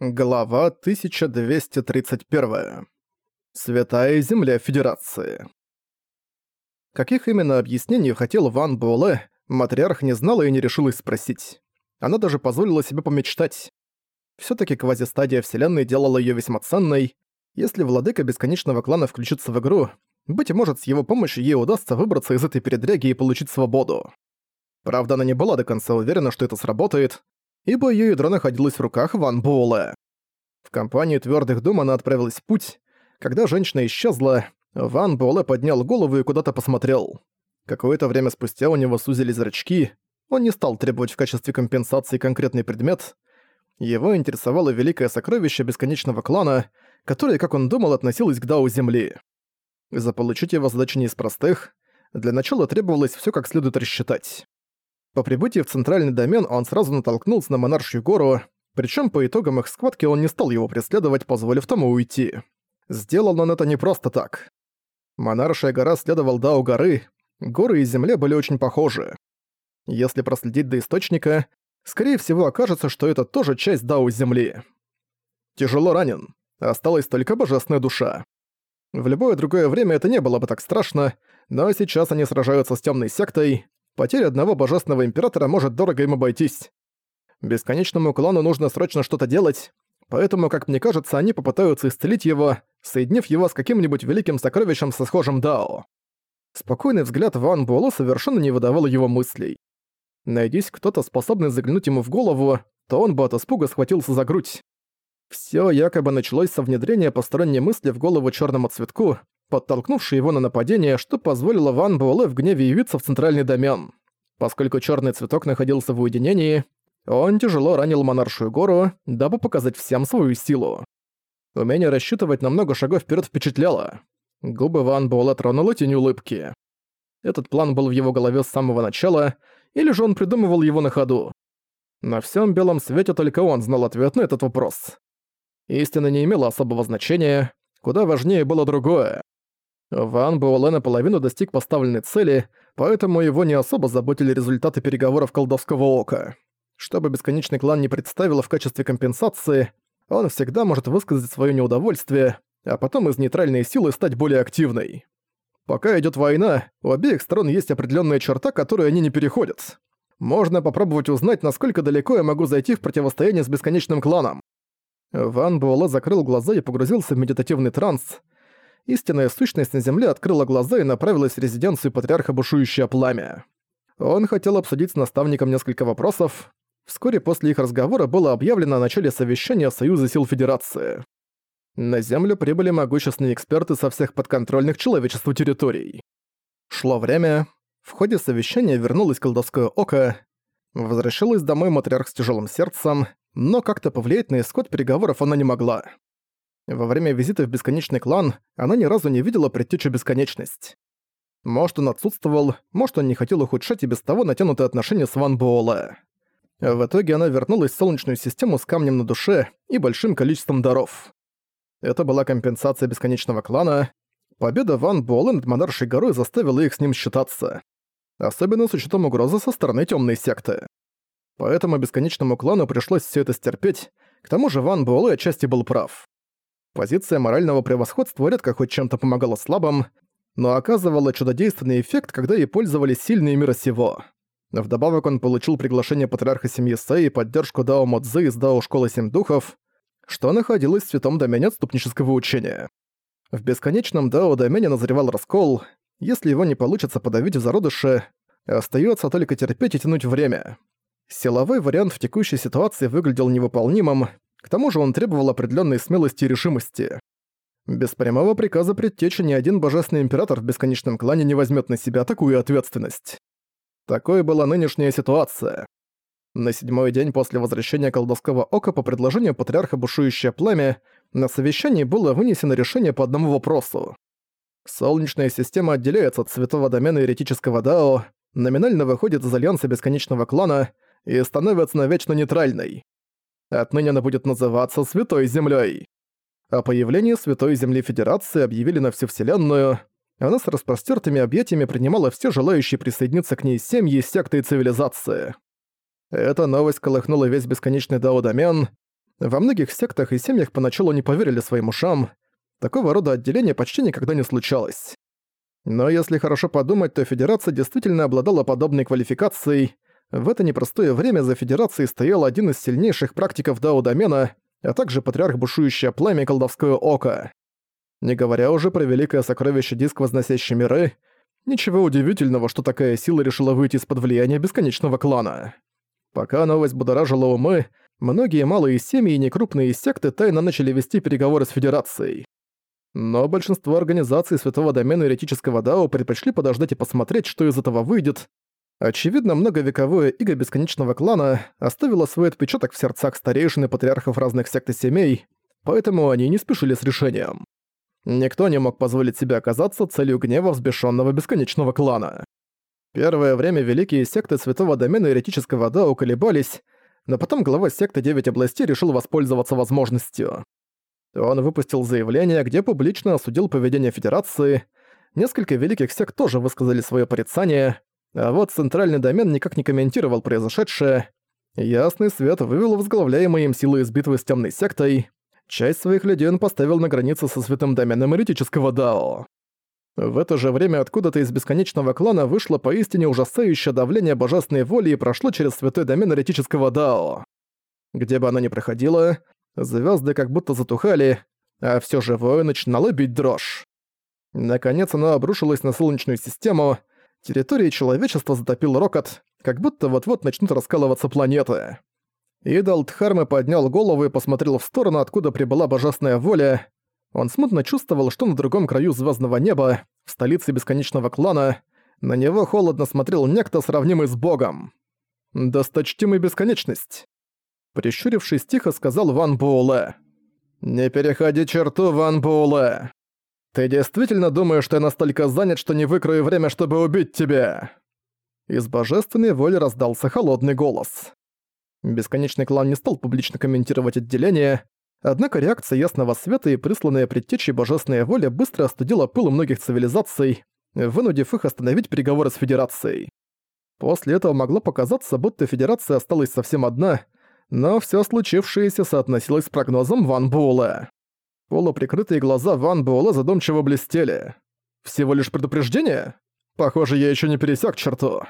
Глава 1231. Святая Земля Федерации. Каких именно объяснений хотел Ван Буэлэ, матриарх не знала и не решилась спросить. Она даже позволила себе помечтать. Всё-таки квазистадия Вселенной делала её весьма ценной. Если владыка Бесконечного Клана включится в игру, быть может, с его помощью ей удастся выбраться из этой передряги и получить свободу. Правда, она не была до конца уверена, что это сработает, ибо её ядро находилось в руках Ван Буэлэ. В компании Твёрдых Дум она отправилась в путь. Когда женщина исчезла, Ван Буэлэ поднял голову и куда-то посмотрел. Какое-то время спустя у него сузились зрачки, он не стал требовать в качестве компенсации конкретный предмет. Его интересовало великое сокровище бесконечного клана, которое, как он думал, относилось к Дау Земли. Заполучить его задача не из простых. Для начала требовалось всё как следует рассчитать. По прибытии в центральный домен он сразу натолкнулся на монаршью гору, причем по итогам их схватки он не стал его преследовать, позволив тому уйти. Сделал он это не просто так. Монаршая гора следовал Дау горы, горы и земля были очень похожи. Если проследить до источника, скорее всего окажется, что это тоже часть Дау земли. Тяжело ранен, осталась только божественная душа. В любое другое время это не было бы так страшно, но сейчас они сражаются с темной сектой, Потеря одного божественного императора может дорого им обойтись. Бесконечному клану нужно срочно что-то делать, поэтому, как мне кажется, они попытаются исцелить его, соединив его с каким-нибудь великим сокровищем со схожим Дао. Спокойный взгляд Ван Буэлло совершенно не выдавал его мыслей. Найдись кто-то, способный заглянуть ему в голову, то он бы от испуга схватился за грудь. Всё якобы началось со внедрения посторонней мысли в голову черному цветку, подтолкнувший его на нападение, что позволило Ван Буэлэ в гневе явиться в центральный домен. Поскольку черный цветок находился в уединении, он тяжело ранил монаршую гору, дабы показать всем свою силу. Умение рассчитывать на много шагов вперед впечатляло. Губы Ван Буэлэ тронула тень улыбки. Этот план был в его голове с самого начала, или же он придумывал его на ходу. На всем белом свете только он знал ответ на этот вопрос. Истина не имела особого значения, куда важнее было другое. Ван Буэлэ наполовину достиг поставленной цели, поэтому его не особо заботили результаты переговоров колдовского ока. Чтобы бесконечный клан не представил в качестве компенсации, он всегда может высказать свое неудовольствие, а потом из нейтральной силы стать более активной. Пока идет война, у обеих сторон есть определенная черта, которую они не переходят. Можно попробовать узнать, насколько далеко я могу зайти в противостояние с бесконечным кланом. Ван Буэлэ закрыл глаза и погрузился в медитативный транс – истинная сущность на Земле открыла глаза и направилась в резиденцию патриарха Бушующее Пламя. Он хотел обсудить с наставником несколько вопросов. Вскоре после их разговора было объявлено о начале совещания Союза сил Федерации. На Землю прибыли могущественные эксперты со всех подконтрольных человечеству территорий. Шло время. В ходе совещания вернулось колдовское око. Возвращалась домой матриарх с тяжелым сердцем, но как-то повлиять на исход переговоров она не могла. Во время визита в Бесконечный клан она ни разу не видела предтечу Бесконечность. Может, он отсутствовал, может, он не хотел ухудшать и без того натянутые отношения с Ван Буэлэ. В итоге она вернулась в Солнечную систему с камнем на душе и большим количеством даров. Это была компенсация Бесконечного клана. Победа Ван Буэлэ над Монаршей горой заставила их с ним считаться. Особенно с учетом угрозы со стороны темной секты. Поэтому Бесконечному клану пришлось все это стерпеть, к тому же Ван Буэлэ отчасти был прав. Позиция морального превосходства редко хоть чем-то помогала слабым, но оказывала чудодейственный эффект, когда ей пользовались сильные мира сего. Вдобавок он получил приглашение патриарха семьи Сэй и поддержку Дао Модзы из Дао Школы Семь Духов, что находилось в святом домене отступнического учения. В бесконечном Дао домене назревал раскол, если его не получится подавить в зародыше, остается только терпеть и тянуть время. Силовой вариант в текущей ситуации выглядел невыполнимым, к тому же он требовал определенной смелости и решимости. Без прямого приказа предтечи ни один божественный император в бесконечном клане не возьмет на себя такую ответственность. Такой была нынешняя ситуация. На седьмой день после возвращения колдовского ока по предложению патриарха Бушующее Пламя на совещании было вынесено решение по одному вопросу. Солнечная система отделяется от святого домена еретического Дао, номинально выходит из альянса бесконечного клана и становится навечно нейтральной. Отныне она будет называться Святой Землей. О появлении Святой Земли Федерации объявили на всю Вселенную. Она с распростертыми объятиями принимала все желающие присоединиться к ней семьи, секты и цивилизации. Эта новость колыхнула весь бесконечный Дао-домен. Во многих сектах и семьях поначалу не поверили своим ушам. Такого рода отделения почти никогда не случалось. Но если хорошо подумать, то Федерация действительно обладала подобной квалификацией. В это непростое время за Федерацией стоял один из сильнейших практиков Дао-домена, а также патриарх бушующее пламя колдовское око. Не говоря уже про великое сокровище диск, возносящий миры, ничего удивительного, что такая сила решила выйти из-под влияния бесконечного клана. Пока новость будоражила умы, многие малые семьи и некрупные секты тайно начали вести переговоры с Федерацией. Но большинство организаций Святого Домена Еретического Дао предпочли подождать и посмотреть, что из этого выйдет. Очевидно, многовековое иго Бесконечного Клана оставило свой отпечаток в сердцах старейшин и патриархов разных сект и семей, поэтому они не спешили с решением. Никто не мог позволить себе оказаться целью гнева взбешенного Бесконечного Клана. Первое время великие секты Святого Домена Еретического Дао колебались, но потом глава секты Девять областей решил воспользоваться возможностью. Он выпустил заявление, где публично осудил поведение Федерации. Несколько великих сект тоже высказали свое порицание, а вот Центральный домен никак не комментировал произошедшее. Ясный свет вывел возглавляемые им силы из битвы с темной сектой. Часть своих людей он поставил на границе со святым доменом эритического Дао. В это же время откуда-то из бесконечного клана вышло поистине ужасающее давление божественной воли и прошло через святой домен эритического Дао. Где бы оно ни проходило, звезды как будто затухали, а все живое начинало бить дрожь. Наконец оно обрушилось на Солнечную систему, территории человечества затопил рокот, как будто вот-вот начнут раскалываться планеты. Идол Дхармы поднял голову и посмотрел в сторону, откуда прибыла божественная воля. Он смутно чувствовал, что на другом краю звездного неба, в столице бесконечного клана, на него холодно смотрел некто, сравнимый с богом. «Досточтимый бесконечность», Прищурившись тихо, сказал Ван Буэлэ. «Не переходи черту, Ван Буэлэ. Ты действительно думаешь, что я настолько занят, что не выкрою время, чтобы убить тебя?» Из божественной воли раздался холодный голос. Бесконечный клан не стал публично комментировать отделение, однако реакция ясного света и присланная предтечей божественная воля быстро остудила пыл многих цивилизаций, вынудив их остановить переговоры с Федерацией. После этого могло показаться, будто Федерация осталась совсем одна — но все случившееся соотносилось с прогнозом Ван Буэлэ. Полуприкрытые глаза Ван Буэлэ задумчиво блестели. «Всего лишь предупреждение? Похоже, я еще не пересек черту».